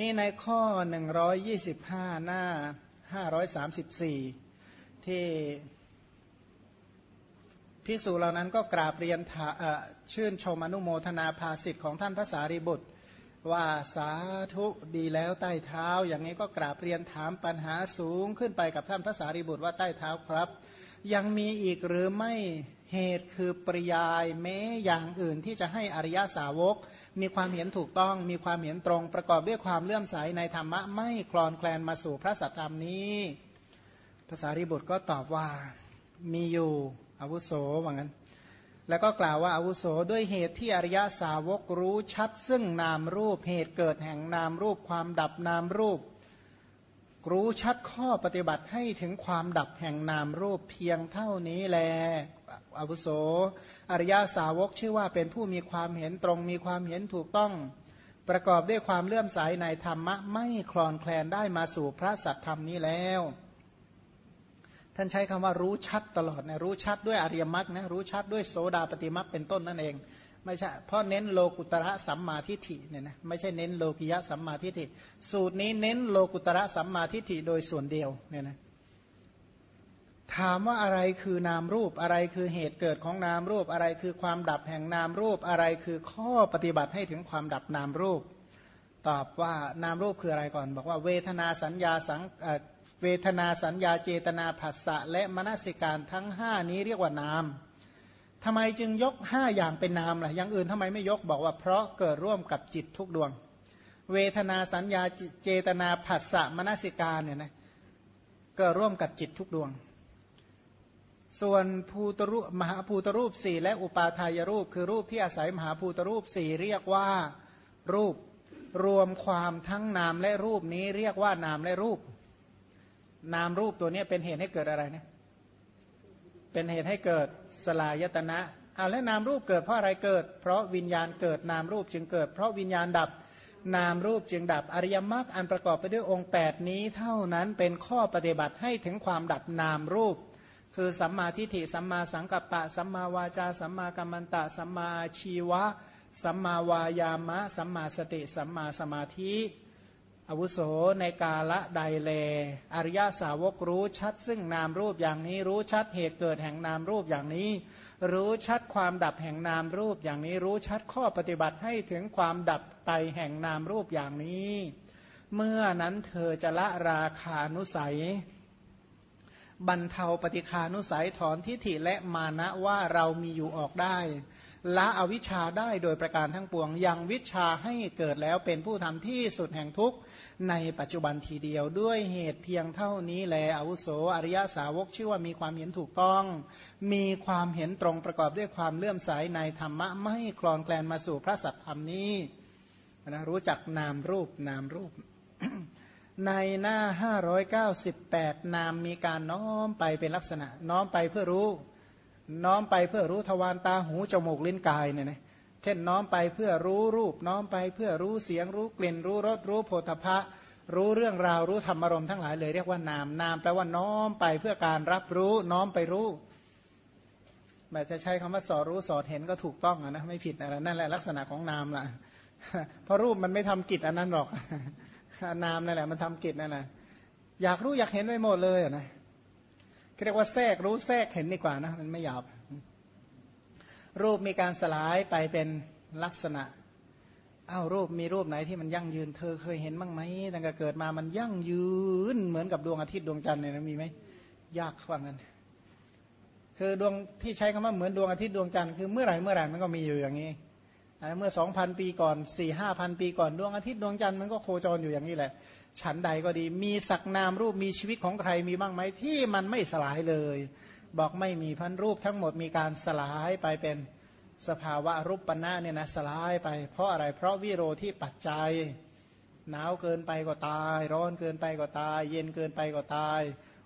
นี่ในข้อ 125 หน้า 534 ที่พิสูจเหล่านั้นก็กราบเรียนชื่นชมอนุโมทนาภาสิทธิ์ของท่านพระสารีบุตร ว่าสาธุดีแล้วใต้เท้า อย่างนี้ก็กราบเรียนถามปัญหาสูงขึ้นไปกับท่านพระสารีบุตรว่าใต้เท้าครับ ยังมีอีกหรือไม่ เหตุคือปริยายแม้อย่างอื่นที่จะให้อริยสาวก มีความเห็นถูกต้องมีความเห็นตรงประกอบด้วยความเลื่อมใสในธรรมะไม่คลอนแคลนมาสู่พระสัทธรรมนี้ ภาษาริบุตรก็ตอบว่ามีอยู่อาวุโสว่างั้น แล้วก็กล่าวว่าอาวุโสด้วยเหตุที่อริยสาวกรู้ชัด ซึ่งนามรูปเหตุเกิดแห่งนามรูปความดับนามรูป รู้ชัดข้อปฏิบัติให้ถึงความดับแห่งนามรูปเพียงเท่านี้แล อาวุโส อริยสาวกชื่อว่าเป็นผู้มีความเห็นตรง มีความเห็นถูกต้อง ประกอบด้วยความเลื่อมใสในธรรมะ ไม่คลอนแคลนได้มาสู่พระสัตธรรมนี้แล้ว ท่านใช้คำว่ารู้ชัดตลอดนะรู้ชัดด้วยอริยมรรคนะรู้ชัดด้วยโสดาปฏิมรรคเป็นต้นนั่นเองไม่ใช่เพราะเน้นโลกุตระสัมมาทิฏฐิเนี่ยนะไม่ใช่เน้นโลกิยะสัมมาทิฏฐิสูตรนี้เน้นโลกุตระสัมมาทิฏฐิโดยส่วนเดียวเนี่ยนะ ถามว่าอะไรคือนามรูปอะไรคือเหตุเกิดของนามรูปอะไรคือความดับแห่งนามรูปอะไรคือข้อปฏิบัติให้ถึงความดับนามรูป ตอบว่านามรูปคืออะไรก่อน บอกว่าเวทนาสัญญาสังเวทนาสัญญาเจตนาผัสสะและมนสิการทั้งห้านี้เรียกว่านามทำไมจึงยกห้าอย่างเป็นนามล่ะอย่างอื่นทำไมไม่ยกบอกว่าเพราะเกิดร่วมกับจิตทุกดวง เวทนาสัญญาเจตนาผัสสะมนสิการเนี่ยนะเกิดร่วมกับจิตทุกดวง ส่วนภูตรูปมหาภูตรูปสี่และอุปาทายรูป คือรูปที่อาศัยมหาภูตรูปสี่เรียกว่ารูปรวมความทั้งนามและรูปนี้เรียกว่านามและรูป นามรูปตัวนี้เป็นเหตุให้เกิดอะไรนะเป็นเหตุให้เกิดสลายตนะอาแล้วนามรูปเกิดเพราะอะไรเกิด เพราะวิญญาณเกิดนามรูปจึงเกิด เพราะวิญญาณดับนามรูปจึงดับอริยมรรคอันประกอบไปด้วยองค์ 8 นี้เท่านั้นเป็นข้อปฏิบัติให้ถึงความดับนามรูป คือสัมมาทิฏฐิสัมมาสังกัปปะ สัมมาวาจา สัมมากัมมันตะ สัมมาชีวะ สัมมาวายามะ สัมมาสติ สัมมาสมาธิอาวุโสในกาละใดเลอริยสาวกรู้ชัดซึ่งนามรูปอย่างนี้ รู้ชัดเหตุเกิดแห่งนามรูปอย่างนี้ รู้ชัดความดับแห่งนามรูปอย่างนี้ รู้ชัดข้อปฏิบัติให้ถึงความดับไปแห่งนามรูปอย่างนี้ เมื่อนั้นเธอจะละราคานุสัย บรรเทาปฏิคานุสัยถอนทิฏฐิและมานะว่าเรามีอยู่ออกได้ละอวิชชาได้โดยประการทั้งปวง ยังวิชาให้เกิดแล้วเป็นผู้ทำที่สุดแห่งทุกข์ในปัจจุบันทีเดียวด้วยเหตุเพียงเท่านี้แลอวุโสอริยสาวกชื่อว่ามีความเห็นถูกต้อง มีความเห็นตรงประกอบด้วยความเลื่อมใสในธรรมะไม่คลอนแคลนมาสู่พระสัตธรรมนี้นะรู้จักนามรูปนามรูป ในหน้า 598 นามมีการน้อมไปเป็นลักษณะ น้อมไปเพื่อรู้ น้อมไปเพื่อรู้ทวารตาหูจมูกลิ้นกายเนี่ยนะเช่นน้อมไปเพื่อรู้รูป น้อมไปเพื่อรู้เสียงรู้กลิ่น รู้รสรู้โผฏฐะรู้เรื่องราวรู้ธรรมารมณ์ทั้งหลายเลยเรียกว่านามนามแปลว่าน้อมไปเพื่อการรับรู้ น้อมไปรู้แบบจะใช้คำว่าสอรู้สอดเห็นก็ถูกต้องนะไม่ผิดอะไรนั่นแหละลักษณะของนามล่ะเพราะรูปมันไม่ทำกิจอันนั้นหรอก นามนั่นแหละมันทำกิจนั่นแหละอยากรู้อยากเห็นไปหมดเลยนะเรียกว่าแทรกรู้แทรกเห็นดีกว่านะมันไม่หยาบรูปมีการสลายไปเป็นลักษณะอ้าวรูปมีรูปไหนที่มันยั่งยืนเธอเคยเห็นบ้างไหมตั้งแต่เกิดมามันยั่งยืนเหมือนกับดวงอาทิตย์ดวงจันทร์เนี่ยมีไหมยากฟังกันคือดวงที่ใช้คำว่าเหมือนดวงอาทิตย์ดวงจันทร์คือเมื่อไหร่เมื่อไหร่มันก็มีอยู่อย่างนี้ เมื่อสองพันปีก่อนสี่ห้าพันปีก่อนดวงอาทิตย์ดวงจันทร์มันก็โคจรอยู่อย่างนี้แหละ ฉันใดก็ดี มีสักนามรูปมีชีวิตของใครมีบ้างไหมที่มันไม่สลายเลย บอกไม่มีพันรูปทั้งหมดมีการสลายไปเป็นสภาวะรูปปณะเนี่ยนะสลายไป เพราะอะไรเพราะวิโรที่ปัจจัยหนาวเกินไปก็ตาย ร้อนเกินไปก็ตาย เย็นเกินไปก็ตาย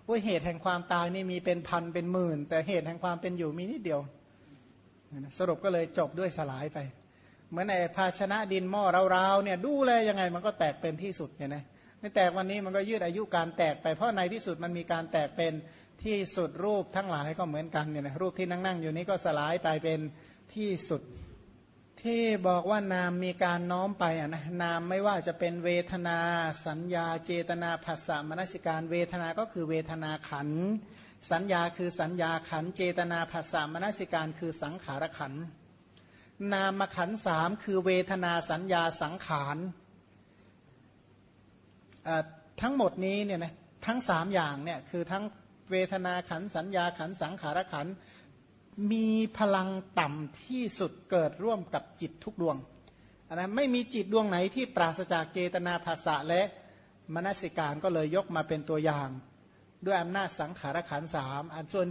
ว่าเหตุแห่งความตายนี่มีเป็นพันเป็นหมื่น แต่เหตุแห่งความเป็นอยู่มีนิดเดียว สรุปก็เลยจบด้วยสลายไป เหมือนไอ้ภาชนะดินหม้อเราๆเนี่ยดูแลยังไงมันก็แตกเป็นที่สุดเนี่ยนะไม่แตกวันนี้มันก็ยืดอายุการแตกไปเพราะในที่สุดมันมีการแตกเป็นที่สุดรูปทั้งหลายก็เหมือนกันเนี่ยนะรูปที่นั่งๆอยู่นี้ก็สลายไปเป็นที่สุดที่บอกว่านามมีการน้อมไปอะนะนามไม่ว่าจะเป็นเวทนา สัญญาเจตนาภาษามนสิการเวทนาก็คือเวทนาขัน สัญญาคือสัญญาขันเจตนาภาษามนสิการคือสังขารขัน นามขันสามคือเวทนาสัญญาสังขารทั้งหมดนี้เนี่ยนะทั้งสามอย่างเนี่ยคือทั้งเวทนาขันสัญญาขันสังขารขันมีพลังต่ำที่สุดเกิดร่วมกับจิตทุกดวงนะไม่มีจิตดวงไหนที่ปราศจากเจตนาภาษะและมนสิการก็เลยยกมาเป็นตัวอย่าง ด้วยอำนาจสังขารขันสามอันส่วน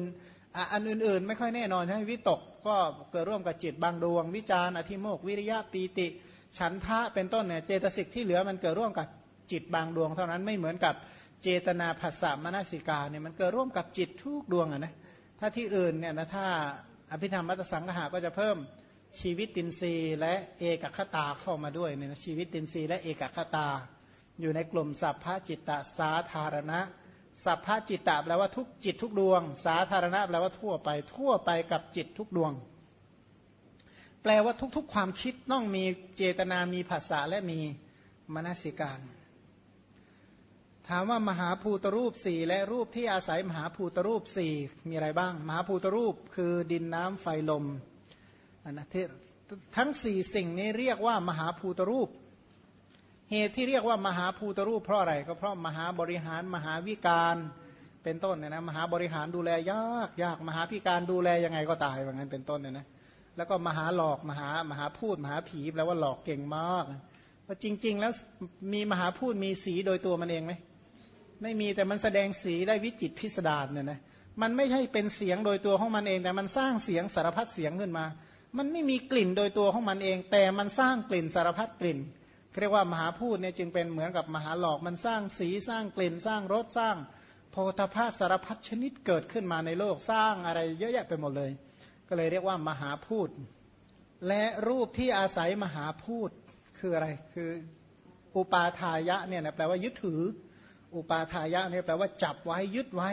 อันอื่นๆ ไม่ค่อยแน่นอนใช่ไหมวิตก ก็เกิดร่วมกับจิตบางดวง วิจารอธิโมกวิริยะปีติ ฉันทะเป็นต้นเนี่ยเจตสิกที่เหลือมันเกิดร่วมกับจิตบางดวง เท่านั้นไม่เหมือนกับเจตนาภาษามนสิกาเนี่ยมันเกิดร่วมกับจิตทุกดวงอะนะถ้าที่อื่นเนี่ยนะถ้าอภิธรรมมัตสังหาก็จะเพิ่มชีวิตตินรีและเอกคตาเข้ามาด้วยเนี่ยชีวิตตินรีและเอกคตา อยู่ในกลุ่มสัพพจิตตสาธารณะ สัพพจิตตแปลว่าทุกจิตทุกดวง สาธารณะแปลว่าทั่วไป ทั่วไปกับจิตทุกดวง แปลว่าทุกๆ ความคิดต้องมีเจตนามีภาษาและมีมนสิการ ถามว่ามหาภูตรูปสี่และรูปที่อาศัยมหาภูตรูปสี่มีอะไรบ้าง มหาภูตรูปคือดินน้ำไฟลมนะทั้งสี่สิ่งนี้เรียกว่ามหาภูตรูป เหตุที่เรียกว่ามหาภูตรูปเพราะอะไรก็เพราะมหาบริหารมหาวิการเป็นต้นเนี่ยนะมหาบริหารดูแลยากยากมหาพิการดูแลยังไงก็ตายว่างั้นเป็นต้นเนี่ยนะแล้วก็มหาหลอกมหามหาพูดมหาผีแปลว่าหลอกเก่งมากว่าจริง ๆ แล้วมีมหาพูดมีสีโดยตัวมันเองไหมไม่มีแต่มันแสดงสีได้วิจิตพิสดารเนี่ยนะมันไม่ใช่เป็นเสียงโดยตัวของมันเอง แต่มันสร้างเสียงสารพัดเสียงขึ้นมา มันไม่มีกลิ่นโดยตัวของมันเอง แต่มันสร้างกลิ่นสารพัดกลิ่น เรียกว่ามหาพูดเนี่ยจึงเป็นเหมือนกับมหาหลอกมันสร้างสีสร้างกลิ่นสร้างรสสร้าง โพธาภาสารพัดชนิดเกิดขึ้นมาในโลกสร้างอะไรเยอะแยะไปหมดเลย ก็เลยเรียกว่ามหาพูด และรูปที่อาศัยมหาพูดคืออะไรคืออุปาทายะเนี่ยนะแปลว่ายึดถือ อุปาทายะเนี่ยแปลว่าจับไว้ยึดไว้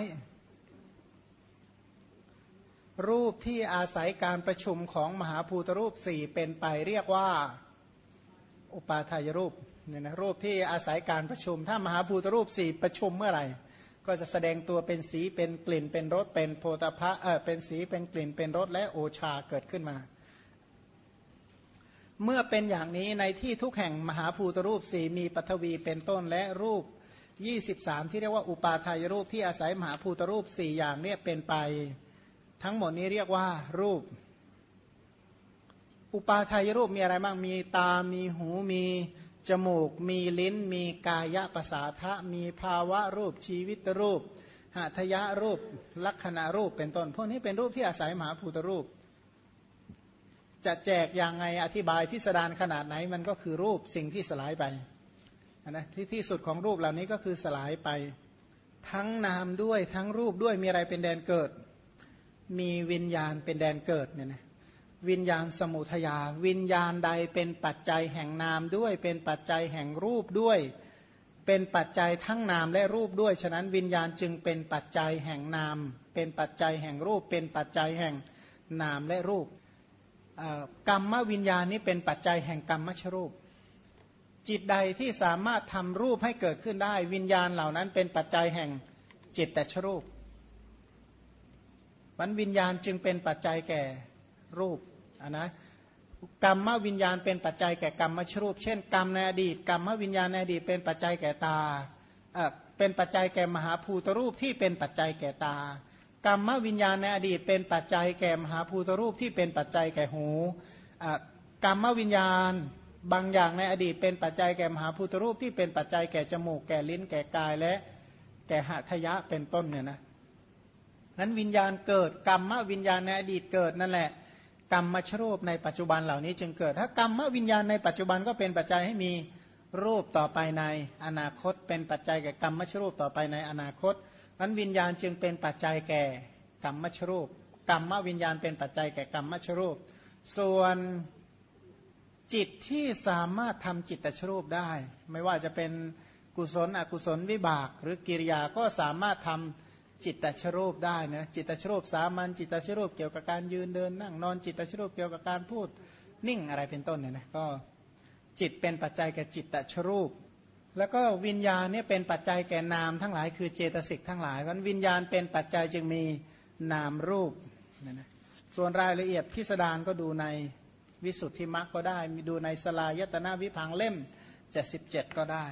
รูปที่อาศัยการประชุมของมหาภูตรูปสี่เป็นไปเรียกว่า อุปาทายรูปเนี่ยนะรูปที่อาศัยการประชุม ถ้ามหาภูตรูปสี่ประชุมเมื่อไหร่ ก็จะแสดงตัวเป็นสีเป็นกลิ่นเป็นรสเป็นโพธพะเออเป็นสีเป็นกลิ่นเป็นรสและโอชาเกิดขึ้นมา เมื่อเป็นอย่างนี้ในที่ทุกแห่งมหาภูตรูปสี่มีปฐวีเป็นต้นและรูป 23 ที่เรียกว่าอุปาทายรูปที่อาศัยมหาภูตรูป4อย่างเนี่ยเป็นไป ทั้งหมดนี้เรียกว่ารูป อุปาทายรูปมีอะไรบ้างมีตา มีหูมีจมูก มีลิ้น มีกายะภาษาทะมีภาวะรูปชีวิตรูปหัตยะรูปลักษณะรูปเป็นต้น พวกนี้เป็นรูปที่อาศัยมหาภูตรูป จะแจกอย่างไงอธิบายพิสดารขนาดไหนมันก็คือรูปสิ่งที่สลายไปนะที่ที่สุดของรูปเหล่านี้ก็คือสลายไป ทั้งนามด้วยทั้งรูปด้วยมีอะไรเป็นแดนเกิด มีวิญญาณเป็นแดนเกิดเนี่ยนะ วิญญาณสมุทยา วิญญาณใดเป็นปัจจัยแห่งนามด้วย เป็นปัจจัยแห่งรูปด้วย เป็นปัจจัยทั้งนามและรูปด้วย ฉะนั้นวิญญาณจึงเป็นปัจจัยแห่งนาม เป็นปัจจัยแห่งรูป เป็นปัจจัยแห่งนามและรูปกรรมวิญญาณนี้เป็นปัจจัยแห่งกรรมชรูป จิตใดที่สามารถทำรูปให้เกิดขึ้นได้ วิญญาณเหล่านั้นเป็นปัจจัยแห่งจิตแต่ชรูปมันวิญญาณจึงเป็นปัจจัยแก่ รูปนนะกรรมวิญญาณเป็นปัจจัยแก่กรรมชรูป เช่น กรรมในอดีตกรรมวิญญาณในอดีตเป็นปัจจัยแก่ตาเป็นปัจจัยแก่มหาภูตรูปที่เป็นปัจจัยแก่ตากรรมวิญญาณในอดีตเป็นปัจจัยแก่มหาภูตรูปที่เป็นปัจจัยแก่หูกรรมวิญญาณบางอย่างในอดีตเป็นปัจจัยแก่มหาพุทธรูปที่เป็นปัจจัยแก่จมูกแก่ลิ้นแก่กายและแก่หัตยะเป็นต้นเนี่ยนะนั้นวิญญาณเกิดกรรมวิญญาณในอดีตเกิดนั่นแหละ กรรมมชรูปในปัจจุบันเหล่านี้จึงเกิด ถ้ากรรมวิญญาณในปัจจุบันก็เป็นปัจจัยให้มีรูปต่อไปในอนาคต เป็นปัจจัยแก่กรรมมชรูปต่อไปในอนาคตนั้นวิญญาณจึงเป็นปัจจัยแก่กรรมมชรูป กรรมวิญญาณเป็นปัจจัยแก่กรรมมชรูป ส่วนจิตที่สามารถทำจิตตชรูปได้ ไม่ว่าจะเป็นกุศลอกุศลวิบาก หรือกิริยาก็สามารถทำ จิตตชรูปได้นะจิตตชรูปสามัญจิตตชรูปเกี่ยวกับการยืนเดินนั่งนอนจิตตชรูปเกี่ยวกับการพูดนิ่งอะไรเป็นต้นเนี่ยนะก็จิตเป็นปัจจัยแก่จิตตชรูป แล้วก็วิญญาณเนี่ยเป็นปัจจัยแก่นามทั้งหลาย คือเจตสิกทั้งหลายวันวิญญาณเป็นปัจจัยจึงมีนามรูปเนี่ยนะส่วนรายละเอียดพิสดารก็ดูในวิสุทธิมรรคก็ได้ มีดูในสลายตนาวิพังเล่ม 77 ก็ได้